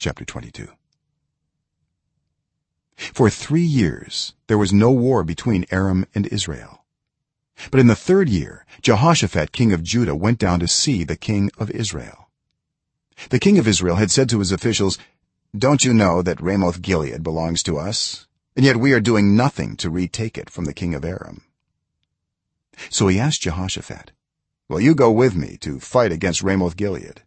chapter 22 for 3 years there was no war between aram and israel. But in the 3rd year jehoshaphat king of judah went down to see the king of israel. The king of israel had said to his officials don't you know that ramoth gilead belongs to us? And yet we are doing nothing to retake it from the king of aram. So he asked jehoshaphat will you go with me to fight against ramoth gilead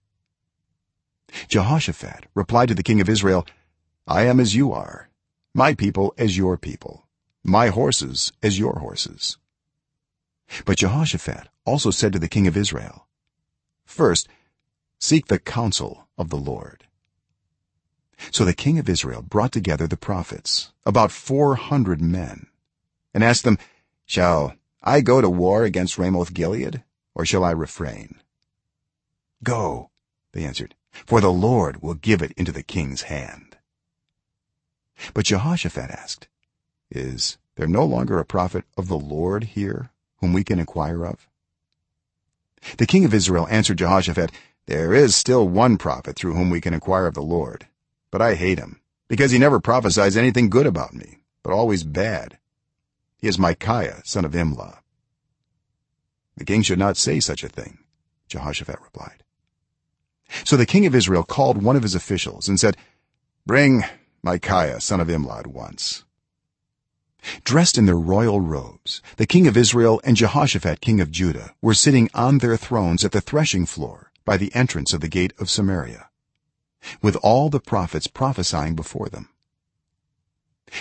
jehoshaphat replied to the king of israel i am as you are my people as your people my horses as your horses. But jehoshaphat also said to the king of israel first seek the counsel of the lord. So the king of israel brought together the prophets about 400 men and asked them shall i go to war against ramoth gilead or shall i refrain? Go they answered for the lord will give it into the king's hand. But jehoshaphat asked is there no longer a prophet of the lord here whom we can inquire of? The king of israel answered jehoshaphat there is still one prophet through whom we can inquire of the lord but i hate him because he never prophesies anything good about me but always bad. He is micaiah son of imlah. The king should not say such a thing jehoshaphat replied so the king of israel called one of his officials and said bring micaiah son of imlah at once. Dressed in their royal robes the king of israel and jehoshaphat king of judah were sitting on their thrones at the threshing floor by the entrance of the gate of samaria with all the prophets prophesying before them.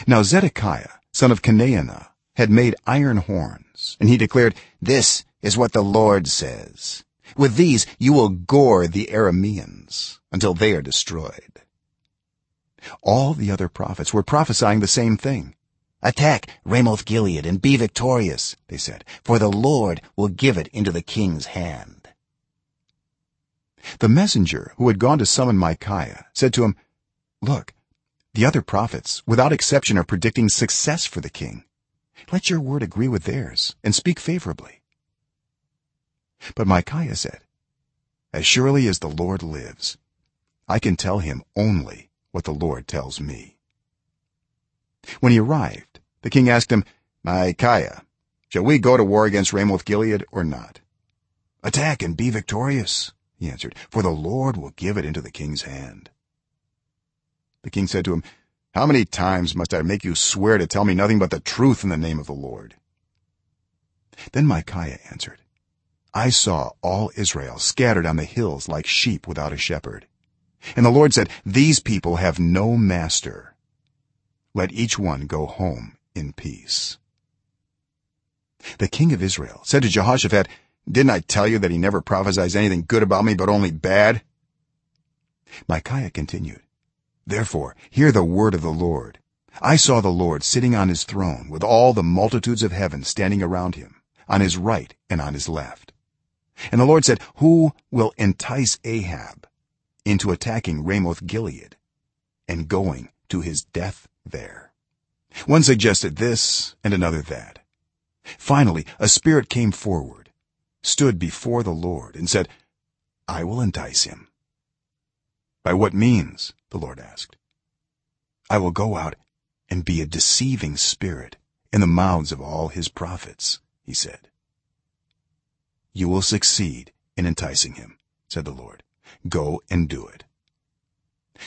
Now zedekiah son of kenaanah had made iron horns and he declared this is what the lord says with these you will gore the arameans until they are destroyed. All the other prophets were prophesying the same thing. Attack ramoth gilead and be victorious they said for the lord will give it into the king's hand. The messenger who had gone to summon micaiah said to him look the other prophets without exception are predicting success for the king. Let your word agree with theirs and speak favorably but micaiah said as surely as the lord lives i can tell him only what the lord tells me. When he arrived the king asked him micaiah shall we go to war against ramoth gilead or not? Attack and be victorious he answered for the lord will give it into the king's hand. The king said to him how many times must i make you swear to tell me nothing but the truth in the name of the lord? Then micaiah answered i saw all israel scattered on the hills like sheep without a shepherd. And the lord said these people have no master. Let each one go home in peace. The king of israel said to jehoshaphat didn't i tell you that he never prophesies anything good about me but only bad? Micaiah continued therefore hear the word of the lord. I saw the lord sitting on his throne with all the multitudes of heaven standing around him on his right and on his left and the lord said who will entice ahab into attacking ramoth gilead and going to his death there? One suggested this and another that. Finally a spirit came forward stood before the lord and said i will entice him. By what means? the lord asked. I will go out and be a deceiving spirit in the mouths of all his prophets he said you will succeed in enticing him said the lord. Go and do it.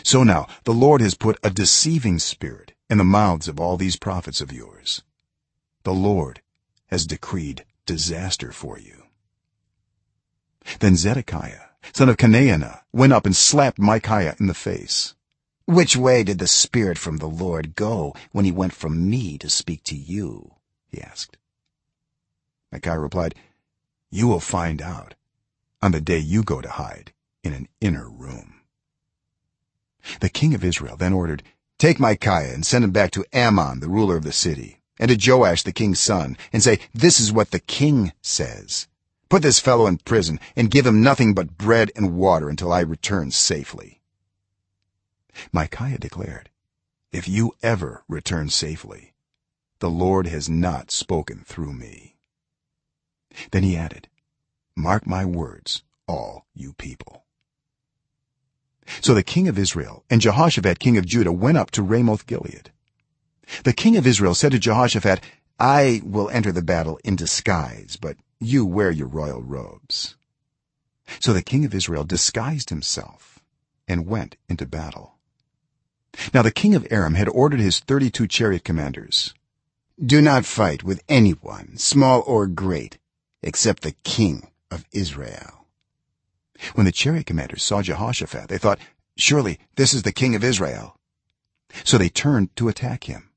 So now the lord has put a deceiving spirit in the mouths of all these prophets of yours. The lord has decreed disaster for you. Then zedekiah son of kenaanah went up and slapped micaiah in the face. Which way did the spirit from the lord go when he went from me to speak to you? he asked. Micaiah replied you will find out on the day you go to hide in an inner room. The king of israel then ordered take micaiah and send him back to amon the ruler of the city and to joash the king's son and say this is what the king says. Put this fellow in prison and give him nothing but bread and water until i return safely micaiah declared if you ever return safely the lord has not spoken through me then he added mark my words all you people. So the king of israel and jehoshaphat king of judah went up to ramoth gilead. The king of israel said to jehoshaphat i will enter the battle in disguise but you wear your royal robes. So the king of israel disguised himself and went into battle. Now the king of aram had ordered his 32 chariot commanders do not fight with anyone small or great except the king of israel. When the chariot commanders saw jehoshaphat they thought surely this is the king of israel. So they turned to attack him.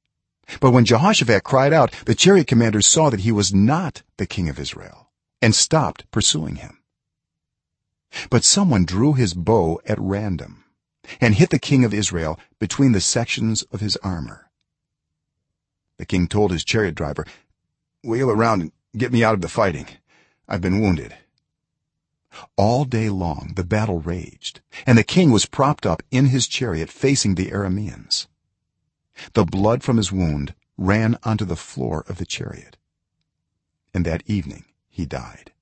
But when jehoshaphat cried out the chariot commanders saw that he was not the king of israel and stopped pursuing him. But someone drew his bow at random and hit the king of israel between the sections of his armor. The king told his chariot driver wheel around and get me out of the fighting. I've been wounded. All day long the battle raged and the king was propped up in his chariot facing the arameans. The blood from his wound ran onto the floor of the chariot and that evening he died.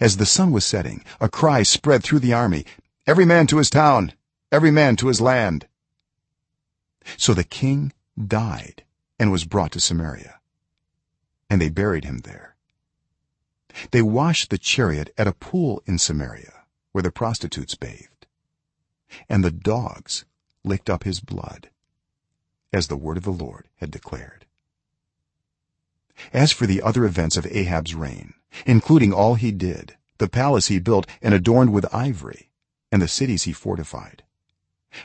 As the sun was setting a cry spread through the army every man to his town! Every man to his land! So the king died and was brought to samaria and they buried him there. They washed the chariot at a pool in samaria where the prostitutes bathed. And the dogs licked up his blood as the word of the lord had declared. As for the other events of ahab's reign including all he did the palace he built and adorned with ivory and the cities he fortified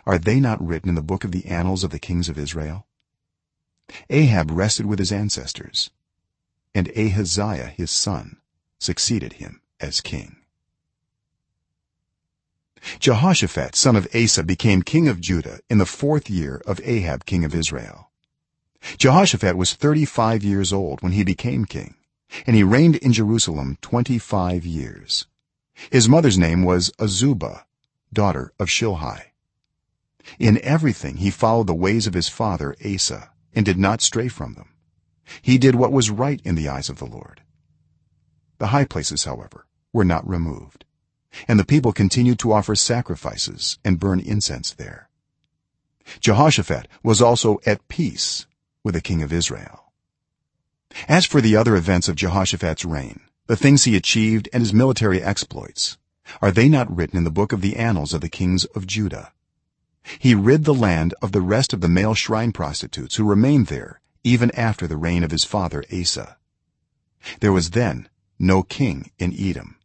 are they not written in the book of the annals of the kings of israel? Ahab rested with his ancestors and ahaziah his son succeeded him as king. Jehoshaphat son of asa became king of judah in the 4th year of ahab king of israel. Jehoshaphat was 35 years old when he became king and he reigned in jerusalem 25 years. His mother's name was azubah daughter of shilhi. In everything he followed the ways of his father asa and did not stray from them he did what was right in the eyes of the lord. The high places however were not removed and the people continued to offer sacrifices and burn incense there. Jehoshaphat was also at peace with the king of israel. As for the other events of jehoshaphat's reign the things he achieved and his military exploits are they not written in the book of the annals of the kings of judah? He rid the land of the rest of the male shrine prostitutes who remained there even after the reign of his father asa. There was then no king in edom.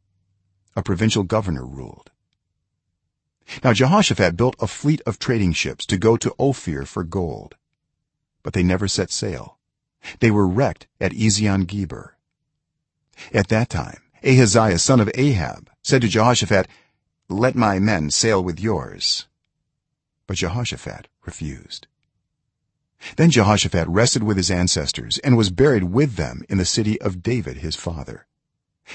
A provincial governor ruled. Now jehoshaphat built a fleet of trading ships to go to ophir for gold but they never set sail. They were wrecked at ezion-geber at that time ahaziah son of ahab said to jehoshaphat let my men sail with yours. But jehoshaphat refused then jehoshaphat rested with his ancestors and was buried with them in the city of david his father.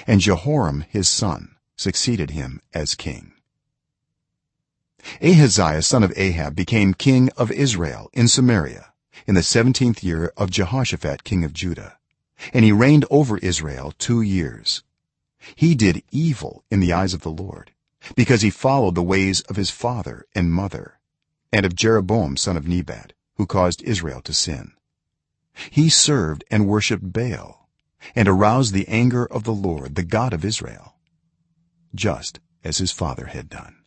And jehoram his son succeeded him as king. Ahaziah son of ahab became king of israel in samaria in the 17th year of jehoshaphat king of judah. And he reigned over israel 2 years. He did evil in the eyes of the lord because he followed the ways of his father and mother and of jeroboam son of nebat who caused israel to sin. He served and worshipped baal and aroused the anger of the lord the god of israel just as his father had done